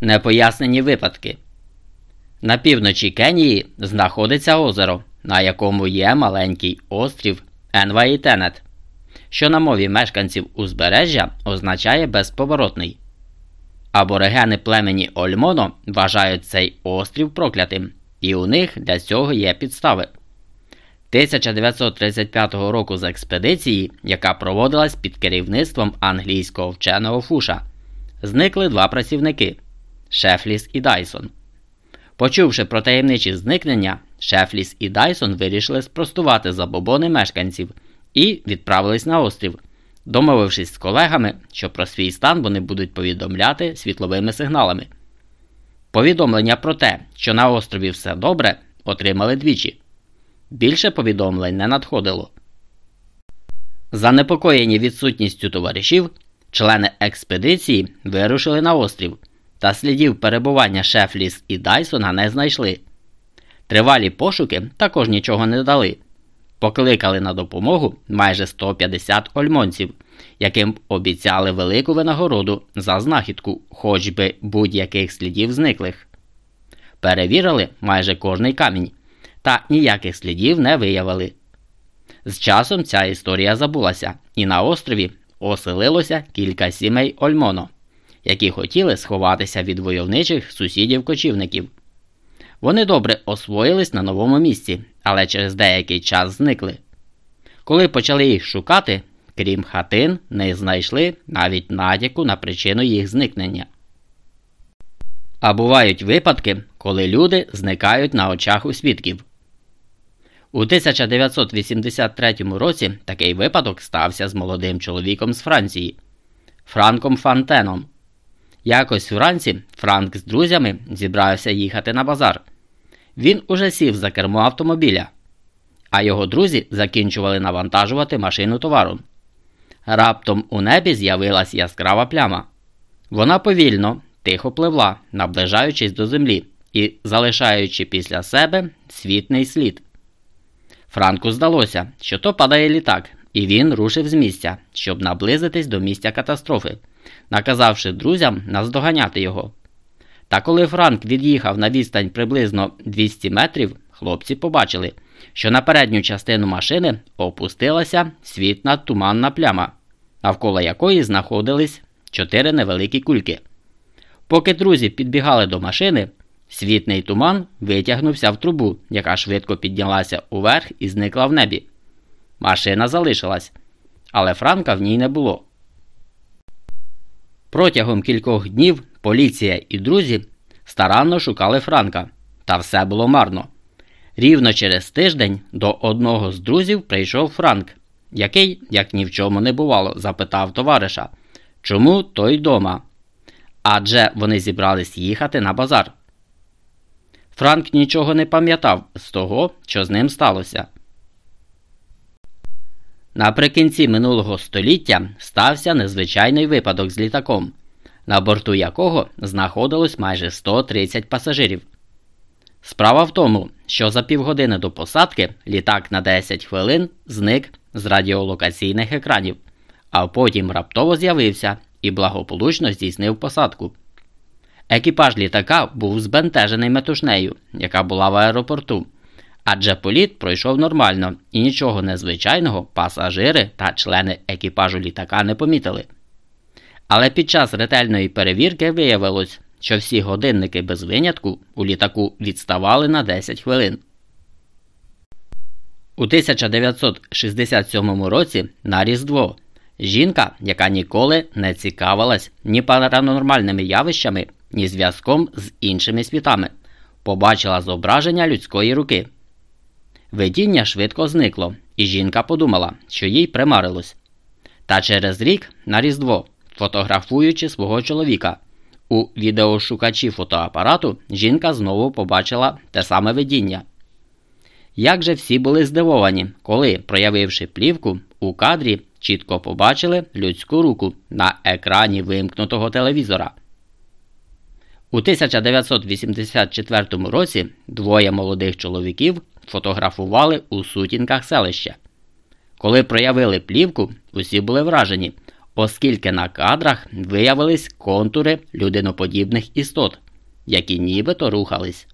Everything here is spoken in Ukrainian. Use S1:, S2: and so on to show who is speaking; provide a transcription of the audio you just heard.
S1: Непояснені випадки. На півночі Кенії знаходиться озеро, на якому є маленький острів Енваїтенет, що на мові мешканців узбережжя означає безповоротний. Аборигени племені Ольмоно вважають цей острів проклятим, і у них для цього є підстави. 1935 року з експедиції, яка проводилась під керівництвом англійського вченого Фуша, зникли два працівники Шефліс і Дайсон. Почувши про таємничі зникнення, Шефліс і Дайсон вирішили спростувати забобони мешканців і відправились на острів, домовившись з колегами, що про свій стан вони будуть повідомляти світловими сигналами. Повідомлення про те, що на острові все добре, отримали двічі. Більше повідомлень не надходило. Занепокоєні відсутністю товаришів, члени експедиції вирушили на острів та слідів перебування Шефліс і Дайсона не знайшли. Тривалі пошуки також нічого не дали. Покликали на допомогу майже 150 ольмонців, яким обіцяли велику винагороду за знахідку, хоч би будь-яких слідів зниклих. Перевірили майже кожний камінь, та ніяких слідів не виявили. З часом ця історія забулася, і на острові оселилося кілька сімей Ольмоно які хотіли сховатися від войовничих сусідів-кочівників. Вони добре освоїлись на новому місці, але через деякий час зникли. Коли почали їх шукати, крім хатин, не знайшли навіть натяку на причину їх зникнення. А бувають випадки, коли люди зникають на очах у свідків. У 1983 році такий випадок стався з молодим чоловіком з Франції Франком Фантеном. Якось вранці Франк з друзями зібрався їхати на базар. Він уже сів за кермо автомобіля, а його друзі закінчували навантажувати машину товару. Раптом у небі з'явилась яскрава пляма. Вона повільно, тихо пливла, наближаючись до землі і залишаючи після себе світний слід. Франку здалося, що то падає літак, і він рушив з місця, щоб наблизитись до місця катастрофи наказавши друзям наздоганяти його. Та коли Франк від'їхав на відстань приблизно 200 метрів, хлопці побачили, що на передню частину машини опустилася світна туманна пляма, навколо якої знаходились чотири невеликі кульки. Поки друзі підбігали до машини, світний туман витягнувся в трубу, яка швидко піднялася уверх і зникла в небі. Машина залишилась, але Франка в ній не було. Протягом кількох днів поліція і друзі старанно шукали Франка, та все було марно. Рівно через тиждень до одного з друзів прийшов Франк, який, як ні в чому не бувало, запитав товариша, чому той дома? Адже вони зібрались їхати на базар. Франк нічого не пам'ятав з того, що з ним сталося. Наприкінці минулого століття стався незвичайний випадок з літаком, на борту якого знаходилось майже 130 пасажирів. Справа в тому, що за півгодини до посадки літак на 10 хвилин зник з радіолокаційних екранів, а потім раптово з'явився і благополучно здійснив посадку. Екіпаж літака був збентежений метушнею, яка була в аеропорту. Адже політ пройшов нормально і нічого незвичайного пасажири та члени екіпажу літака не помітили. Але під час ретельної перевірки виявилось, що всі годинники без винятку у літаку відставали на 10 хвилин. У 1967 році на Різдво жінка, яка ніколи не цікавилась ні паранормальними явищами, ні зв'язком з іншими світами, побачила зображення людської руки. Видіння швидко зникло, і жінка подумала, що їй примарилось. Та через рік на Різдво, фотографуючи свого чоловіка, у відеошукачі фотоапарату жінка знову побачила те саме видіння. Як же всі були здивовані, коли, проявивши плівку, у кадрі чітко побачили людську руку на екрані вимкнутого телевізора. У 1984 році двоє молодих чоловіків фотографували у сутінках селища. Коли проявили плівку, усі були вражені, оскільки на кадрах виявились контури людиноподібних істот, які нібито рухались.